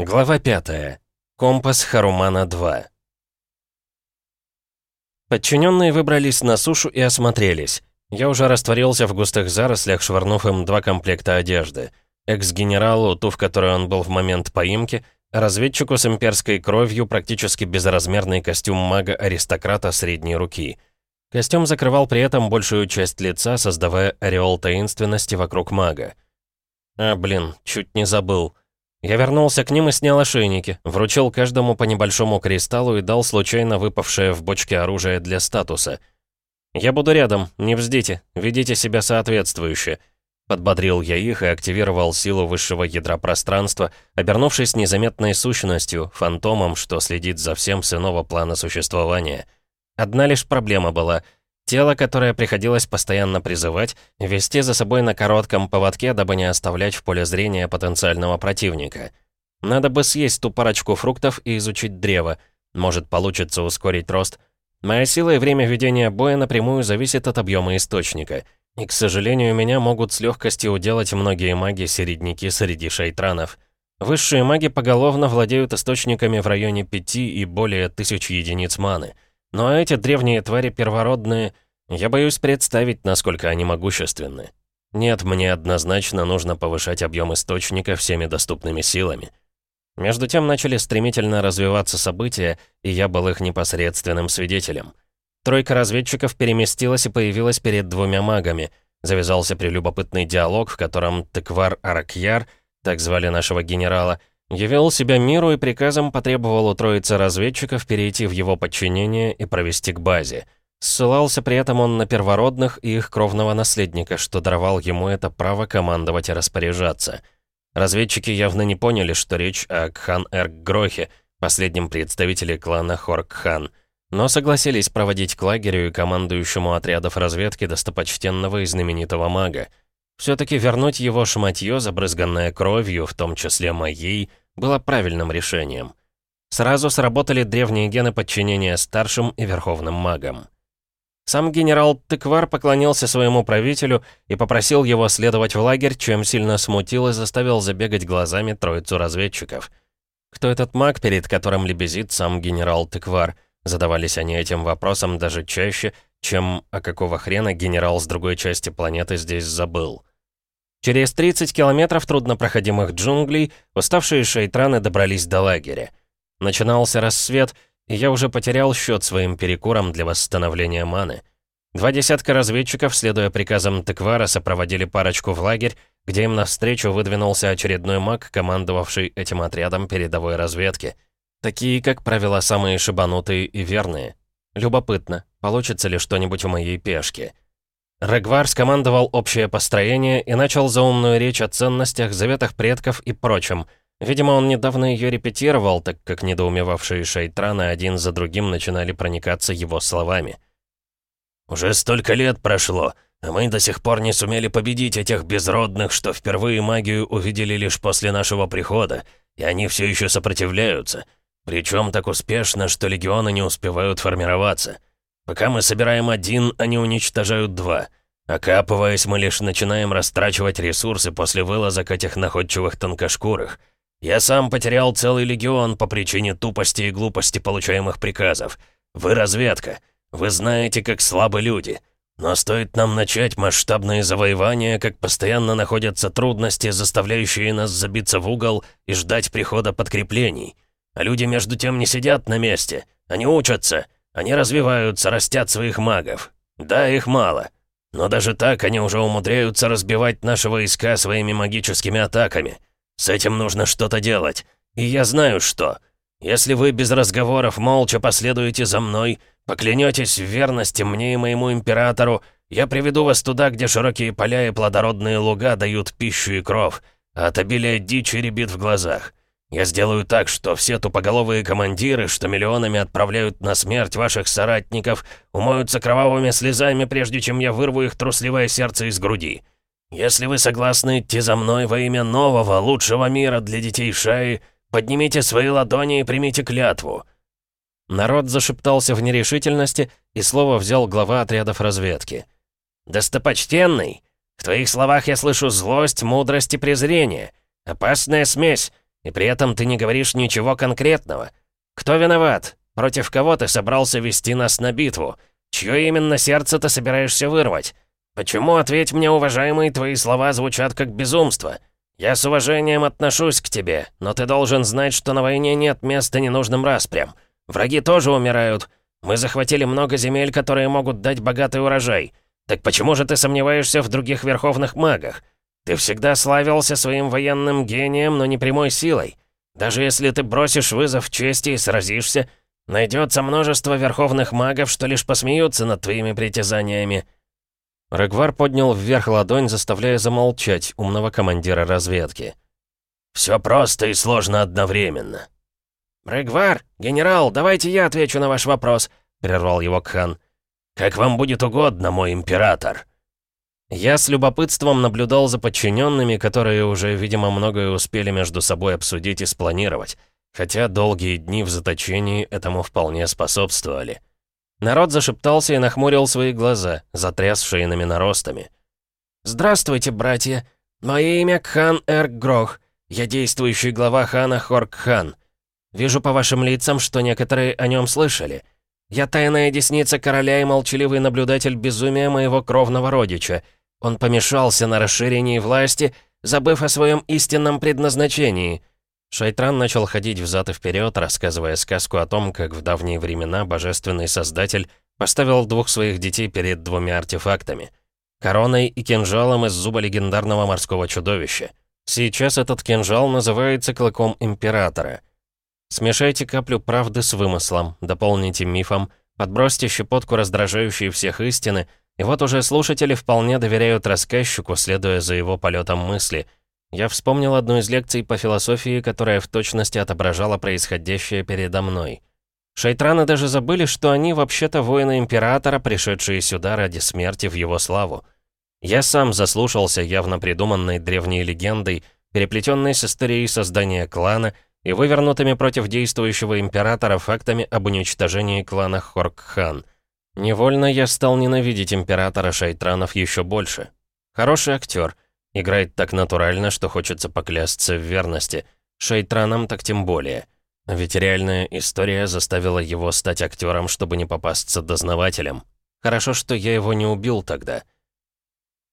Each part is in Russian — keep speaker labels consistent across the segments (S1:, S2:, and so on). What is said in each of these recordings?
S1: Глава 5. Компас Харумана-2. Подчиненные выбрались на сушу и осмотрелись. Я уже растворился в густых зарослях, швырнув им два комплекта одежды. Экс-генералу, ту, в которой он был в момент поимки, разведчику с имперской кровью, практически безразмерный костюм мага-аристократа средней руки. Костюм закрывал при этом большую часть лица, создавая ореол таинственности вокруг мага. А, блин, чуть не забыл. Я вернулся к ним и снял ошейники, вручил каждому по небольшому кристаллу и дал случайно выпавшее в бочке оружие для статуса. «Я буду рядом, не вздите, ведите себя соответствующе». Подбодрил я их и активировал силу высшего ядра пространства, обернувшись незаметной сущностью, фантомом, что следит за всем с иного плана существования. Одна лишь проблема была — Тело, которое приходилось постоянно призывать, вести за собой на коротком поводке, дабы не оставлять в поле зрения потенциального противника. Надо бы съесть ту парочку фруктов и изучить древо. Может, получится ускорить рост. Моя сила и время ведения боя напрямую зависит от объема источника. И, к сожалению, меня могут с легкостью уделать многие маги-середняки среди шайтранов. Высшие маги поголовно владеют источниками в районе пяти и более тысяч единиц маны — но эти древние твари первородные, я боюсь представить, насколько они могущественны. Нет, мне однозначно нужно повышать объем источника всеми доступными силами. Между тем начали стремительно развиваться события, и я был их непосредственным свидетелем. Тройка разведчиков переместилась и появилась перед двумя магами. Завязался прелюбопытный диалог, в котором Тыквар Аракьяр, так звали нашего генерала, Явил себя миру и приказом потребовал у троицы разведчиков перейти в его подчинение и провести к базе. Ссылался при этом он на первородных и их кровного наследника, что даровал ему это право командовать и распоряжаться. Разведчики явно не поняли, что речь о Кхан-Эрк-Грохе, последнем представителе клана Хорк-Хан, но согласились проводить к лагерю и командующему отрядов разведки достопочтенного и знаменитого мага. Все-таки вернуть его шматье, забрызганное кровью, в том числе моей, было правильным решением. Сразу сработали древние гены подчинения старшим и верховным магам. Сам генерал Тыквар поклонился своему правителю и попросил его следовать в лагерь, чем сильно смутил и заставил забегать глазами троицу разведчиков. Кто этот маг, перед которым лебезит сам генерал Тыквар? Задавались они этим вопросом даже чаще, чем «а какого хрена генерал с другой части планеты здесь забыл?». Через 30 километров труднопроходимых джунглей уставшие шейтраны добрались до лагеря. Начинался рассвет, я уже потерял счет своим перекурам для восстановления маны. Два десятка разведчиков, следуя приказам Теквара, сопроводили парочку в лагерь, где им навстречу выдвинулся очередной маг, командовавший этим отрядом передовой разведки. Такие, как правило, самые шибанутые и верные. Любопытно, получится ли что-нибудь у моей пешки. Регвар скомандовал общее построение и начал заумную речь о ценностях, заветах предков и прочем. Видимо, он недавно ее репетировал, так как недоумевавшие шейтраны один за другим начинали проникаться его словами. «Уже столько лет прошло, а мы до сих пор не сумели победить этих безродных, что впервые магию увидели лишь после нашего прихода, и они все еще сопротивляются. Причем так успешно, что легионы не успевают формироваться». Пока мы собираем один, они уничтожают два. Окапываясь, мы лишь начинаем растрачивать ресурсы после вылазок этих находчивых тонкошкурых. Я сам потерял целый легион по причине тупости и глупости получаемых приказов. Вы разведка. Вы знаете, как слабы люди. Но стоит нам начать масштабные завоевания, как постоянно находятся трудности, заставляющие нас забиться в угол и ждать прихода подкреплений. А люди между тем не сидят на месте. Они учатся. Они развиваются, растят своих магов. Да, их мало. Но даже так они уже умудряются разбивать наши войска своими магическими атаками. С этим нужно что-то делать. И я знаю, что. Если вы без разговоров молча последуете за мной, поклянетесь в верности мне и моему императору, я приведу вас туда, где широкие поля и плодородные луга дают пищу и кров, а от обилия дичи рябит в глазах. Я сделаю так, что все тупоголовые командиры, что миллионами отправляют на смерть ваших соратников, умоются кровавыми слезами, прежде чем я вырву их трусливое сердце из груди. Если вы согласны идти за мной во имя нового, лучшего мира для детей Шаи, поднимите свои ладони и примите клятву». Народ зашептался в нерешительности, и слово взял глава отрядов разведки. «Достопочтенный, в твоих словах я слышу злость, мудрость и презрение. Опасная смесь». И при этом ты не говоришь ничего конкретного. Кто виноват? Против кого ты собрался вести нас на битву? Чье именно сердце ты собираешься вырвать? Почему, ответь мне, уважаемые, твои слова звучат как безумство? Я с уважением отношусь к тебе, но ты должен знать, что на войне нет места ненужным распрям. Враги тоже умирают. Мы захватили много земель, которые могут дать богатый урожай. Так почему же ты сомневаешься в других верховных магах? Ты всегда славился своим военным гением, но не прямой силой. Даже если ты бросишь вызов чести и сразишься, найдется множество верховных магов, что лишь посмеются над твоими притязаниями».
S2: Регвар поднял вверх ладонь, заставляя замолчать умного командира разведки.
S1: «Все просто и сложно одновременно». «Регвар, генерал, давайте я отвечу на ваш вопрос», — прервал его Кхан. «Как вам будет угодно, мой император».
S2: Я с любопытством наблюдал за подчиненными, которые уже, видимо, многое успели между собой обсудить и спланировать, хотя долгие дни в заточении этому вполне способствовали. Народ зашептался и нахмурил свои глаза, затряс шейными наростами.
S3: «Здравствуйте, братья. Мое имя Кхан Эрк Грох. Я действующий глава хана Хорк-хан. Вижу по вашим лицам, что некоторые о нем слышали. Я тайная десница короля и молчаливый наблюдатель безумия моего кровного родича — он помешался на расширении власти, забыв о своем истинном предназначении.
S2: Шайтран начал ходить взад и вперед, рассказывая сказку о том, как в давние времена божественный создатель поставил двух своих детей перед двумя артефактами — короной и кинжалом из зуба легендарного морского чудовища. Сейчас этот кинжал называется клыком императора. Смешайте каплю правды с вымыслом, дополните мифом, подбросьте щепотку раздражающей всех истины — и вот уже слушатели вполне доверяют рассказчику, следуя за его полетом мысли. Я вспомнил одну из лекций по философии, которая в точности отображала происходящее передо мной. Шайтраны даже забыли, что они вообще-то воины Императора, пришедшие сюда ради смерти в его славу. Я сам заслушался явно придуманной древней легендой, переплетенной с историей создания клана и вывернутыми против действующего Императора фактами об уничтожении клана Хоркхан — Невольно я стал ненавидеть императора Шайтранов еще больше. Хороший актер. Играет так натурально, что хочется поклясться в верности. Шайтранам так тем более. Ведь реальная история заставила его стать актером, чтобы не попасться дознавателем. Хорошо, что я его не убил тогда.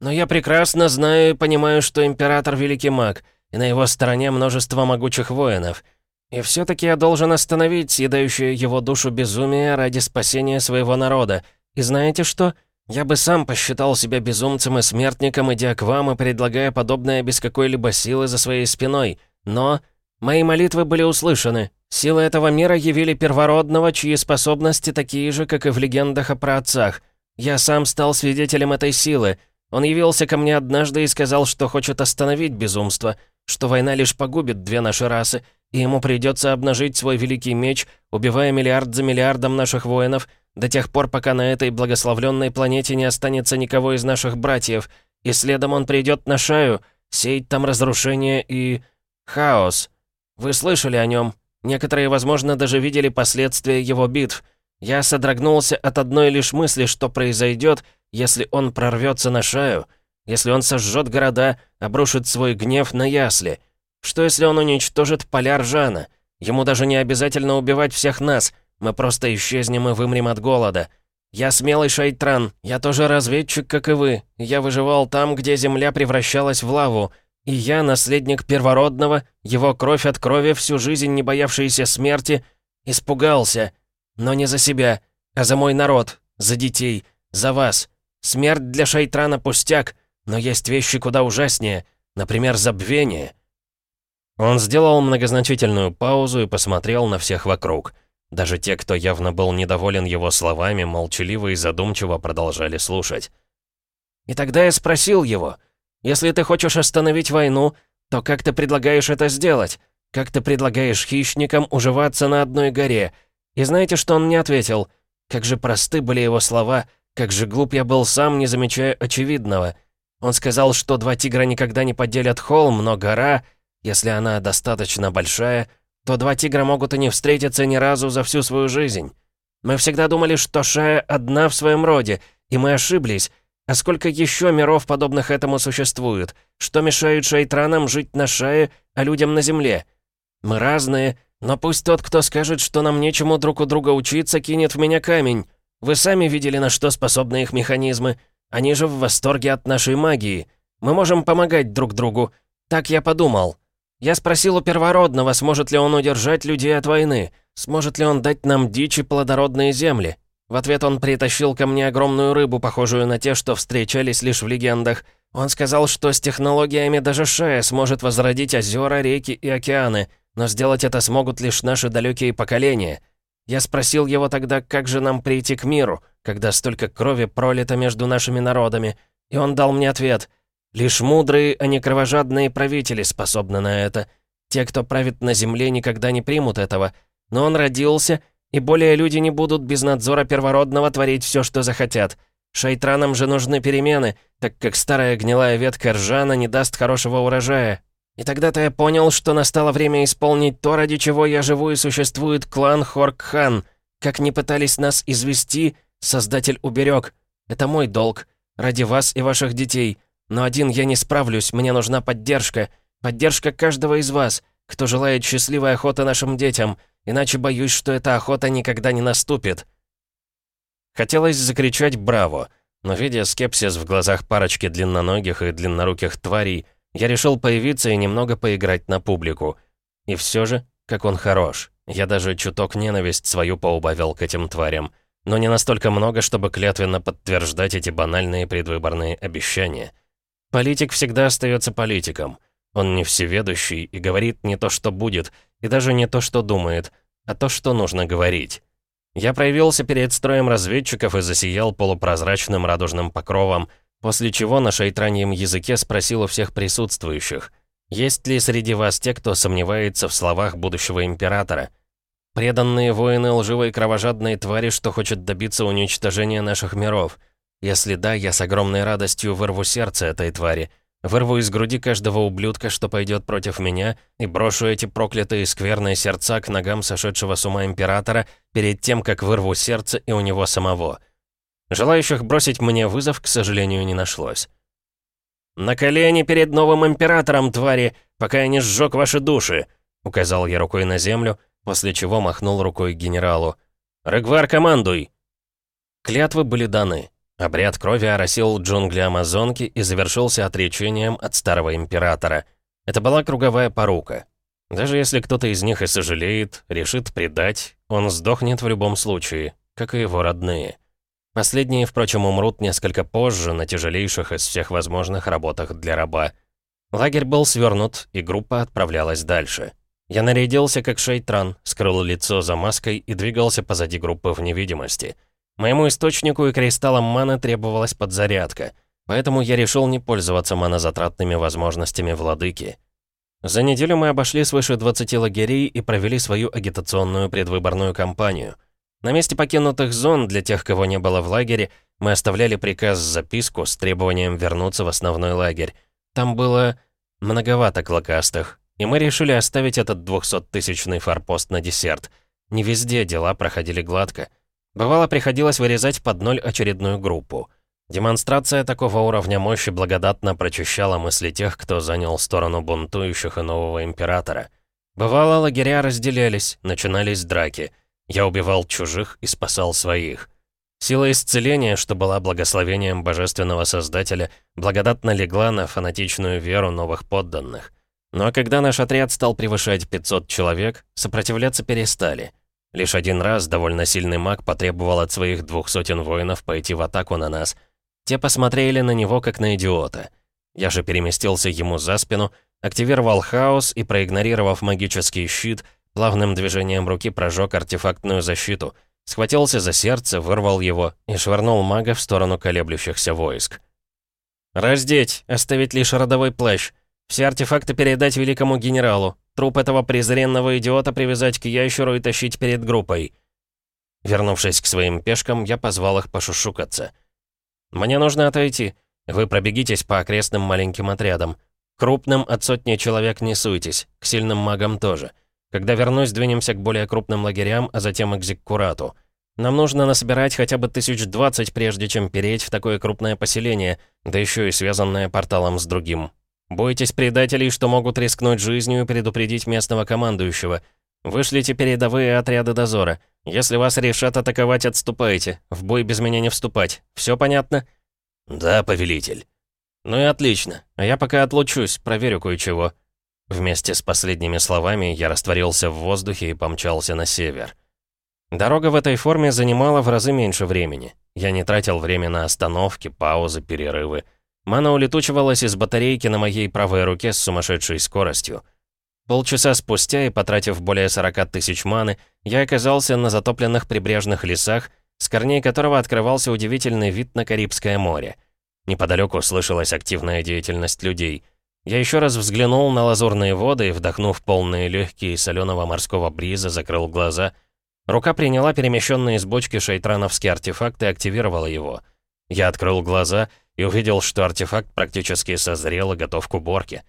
S3: Но я прекрасно знаю и понимаю, что император — великий маг, и на его стороне множество могучих воинов — и все-таки я должен остановить съедающее его душу безумие ради спасения своего народа. И знаете что? Я бы сам посчитал себя безумцем и смертником, идя к вам и предлагая подобное без какой-либо силы за своей спиной. Но мои молитвы были услышаны. Силы этого мира явили первородного, чьи способности такие же, как и в легендах о праотцах. Я сам стал свидетелем этой силы. Он явился ко мне однажды и сказал, что хочет остановить безумство, что война лишь погубит две наши расы, и ему придется обнажить свой великий меч, убивая миллиард за миллиардом наших воинов, до тех пор, пока на этой благословленной планете не останется никого из наших братьев, и следом он придет на шаю, сеять там разрушение и... хаос. Вы слышали о нем? Некоторые, возможно, даже видели последствия его битв. Я содрогнулся от одной лишь мысли, что произойдет, если он прорвется на шаю, если он сожжет города, обрушит свой гнев на ясли — что если он уничтожит поля Ржана? Ему даже не обязательно убивать всех нас. Мы просто исчезнем и вымрем от голода. Я смелый шайтран, я тоже разведчик, как и вы. Я выживал там, где земля превращалась в лаву. И я, наследник первородного, его кровь от крови, всю жизнь не боявшийся смерти, испугался. Но не за себя, а за мой народ, за детей, за вас. Смерть для шайтрана пустяк, но есть вещи куда ужаснее, например, забвение.
S2: Он сделал многозначительную паузу и посмотрел на всех вокруг. Даже те, кто явно был недоволен его словами, молчаливо и задумчиво продолжали слушать.
S3: «И тогда я спросил его, если ты хочешь остановить войну, то как ты предлагаешь это сделать? Как ты предлагаешь хищникам уживаться на одной горе? И знаете, что он мне ответил? Как же просты были его слова, как же глуп я был сам, не замечая очевидного. Он сказал, что два тигра никогда не поделят холм, но гора — если она достаточно большая, то два тигра могут и не встретиться ни разу за всю свою жизнь. Мы всегда думали, что Шая одна в своем роде, и мы ошиблись. А сколько еще миров, подобных этому, существует? Что мешает шайтранам жить на Шае, а людям на Земле? Мы разные, но пусть тот, кто скажет, что нам нечему друг у друга учиться, кинет в меня камень. Вы сами видели, на что способны их механизмы. Они же в восторге от нашей магии. Мы можем помогать друг другу. Так я подумал. Я спросил у первородного, сможет ли он удержать людей от войны, сможет ли он дать нам дичь и плодородные земли. В ответ он притащил ко мне огромную рыбу, похожую на те, что встречались лишь в легендах. Он сказал, что с технологиями даже Шея сможет возродить озера, реки и океаны, но сделать это смогут лишь наши далекие поколения. Я спросил его тогда, как же нам прийти к миру, когда столько крови пролито между нашими народами, и он дал мне ответ. Лишь мудрые, а не кровожадные правители способны на это. Те, кто правит на земле, никогда не примут этого. Но он родился, и более люди не будут без надзора первородного творить все, что захотят. Шайтранам же нужны перемены, так как старая гнилая ветка ржана не даст хорошего урожая. И тогда-то я понял, что настало время исполнить то, ради чего я живу и существует клан Хоркхан. Как ни пытались нас извести, Создатель уберег. Это мой долг. Ради вас и ваших детей. Но один я не справлюсь, мне нужна поддержка. Поддержка каждого из вас, кто желает счастливой охоты нашим детям. Иначе боюсь, что эта охота никогда не наступит.
S1: Хотелось закричать «Браво!», но, видя скепсис в глазах парочки длинноногих и длинноруких тварей, я решил появиться и немного поиграть на публику. И все же, как он хорош. Я даже чуток ненависть свою поубавил к этим тварям. Но не настолько много, чтобы клятвенно подтверждать эти банальные предвыборные обещания. Политик всегда остается политиком. Он не всеведущий и говорит не то, что будет, и даже не то, что думает, а то, что нужно говорить. Я проявился перед строем разведчиков и засиял полупрозрачным радужным покровом, после чего на шейтраньем языке спросил у всех присутствующих, есть ли среди вас те, кто сомневается в словах будущего императора? Преданные воины лживой кровожадные твари, что хочет добиться уничтожения наших миров. Если да, я с огромной радостью вырву сердце этой твари, Вырву из груди каждого ублюдка, что пойдет против меня, и брошу эти проклятые скверные сердца к ногам сошедшего с ума императора перед тем, как вырву сердце и у него самого. Желающих бросить мне вызов, к сожалению, не нашлось. «На колени перед новым императором, твари, пока я не сжег ваши души!» Указал я рукой на землю, после чего махнул рукой генералу. «Рыгвар, командуй!» Клятвы были даны. Обряд крови оросил джунгли Амазонки и завершился отречением от старого императора. Это была круговая порука. Даже если кто-то из них и сожалеет, решит предать, он сдохнет в любом случае, как и его родные. Последние, впрочем, умрут несколько позже на тяжелейших из всех возможных работах для раба. Лагерь был свернут, и группа отправлялась дальше. Я нарядился как шейтран, скрыл лицо за маской и двигался позади группы в невидимости — Моему источнику и кристаллам маны требовалась подзарядка, поэтому я решил не пользоваться манозатратными возможностями владыки. За неделю мы обошли свыше 20 лагерей и провели свою агитационную предвыборную кампанию. На месте покинутых зон, для тех, кого не было в лагере, мы оставляли приказ-записку с требованием вернуться в основной лагерь. Там было многовато клокастых, и мы решили оставить этот 200-тысячный форпост на десерт. Не везде дела проходили гладко. Бывало, приходилось вырезать под ноль очередную группу. Демонстрация такого уровня мощи благодатно прочищала мысли тех, кто занял сторону бунтующих и нового императора. Бывало, лагеря разделялись, начинались драки. Я убивал чужих и спасал своих. Сила исцеления, что была благословением божественного создателя, благодатно легла на фанатичную веру новых подданных. Но когда наш отряд стал превышать 500 человек, сопротивляться перестали — Лишь один раз довольно сильный маг потребовал от своих двух сотен воинов пойти в атаку на нас. Те посмотрели на него, как на идиота. Я же переместился ему за спину, активировал хаос и, проигнорировав магический щит, плавным движением руки прожег артефактную защиту, схватился за сердце, вырвал его и швырнул мага в сторону колеблющихся войск. «Раздеть, оставить лишь родовой плащ. Все артефакты передать великому генералу. Труп этого презренного идиота привязать к ящеру и тащить перед группой. Вернувшись к своим пешкам, я позвал их пошушукаться. «Мне нужно отойти. Вы пробегитесь по окрестным маленьким отрядам. Крупным от сотни человек не суйтесь, к сильным магам тоже. Когда вернусь, двинемся к более крупным лагерям, а затем к Зиккурату. Нам нужно насобирать хотя бы тысяч двадцать, прежде чем переть в такое крупное поселение, да еще и связанное порталом с другим. Бойтесь предателей, что могут рискнуть жизнью и предупредить местного командующего. Вышлите передовые отряды дозора. Если вас решат атаковать, отступайте. В бой без меня не вступать. Все понятно?»
S2: «Да, повелитель».
S1: «Ну и отлично. А я пока отлучусь, проверю кое-чего». Вместе с последними словами я растворился в воздухе и помчался на север. Дорога в этой форме занимала в разы меньше времени. Я не тратил время на остановки, паузы, перерывы. Мана улетучивалась из батарейки на моей правой руке с сумасшедшей скоростью. Полчаса спустя и потратив более 40 тысяч маны, я оказался на затопленных прибрежных лесах, с корней которого открывался удивительный вид на Карибское море. Неподалеку слышалась активная деятельность людей. Я еще раз взглянул на лазурные воды и, вдохнув полные легкие соленого морского бриза, закрыл глаза. Рука приняла перемещенные из бочки шейтрановский артефакт и активировала его. Я открыл глаза и увидел, что артефакт практически созрел и готов к уборке.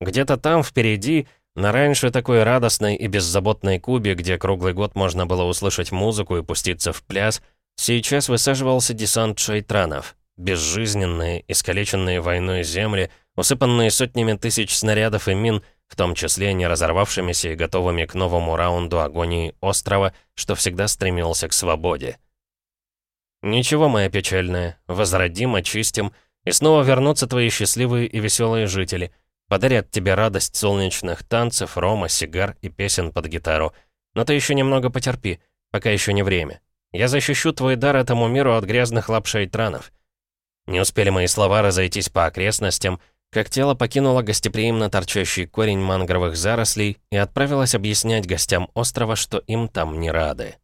S1: Где-то там, впереди, на раньше такой радостной и беззаботной Кубе, где круглый год можно было услышать музыку и пуститься в пляс, сейчас высаживался десант шейтранов. Безжизненные, искалеченные войной земли, усыпанные сотнями тысяч снарядов и мин, в том числе не разорвавшимися и готовыми к новому раунду агонии острова, что всегда стремился к свободе. «Ничего, моя печальная, возродим, очистим, и снова вернутся твои счастливые и веселые жители. Подарят тебе радость солнечных танцев, рома, сигар и песен под гитару. Но ты еще немного потерпи, пока еще не время. Я защищу твой дар этому миру от грязных лап шейтранов». Не успели мои слова разойтись по окрестностям, как тело покинуло гостеприимно торчащий корень мангровых зарослей и отправилось объяснять гостям острова, что им там не рады.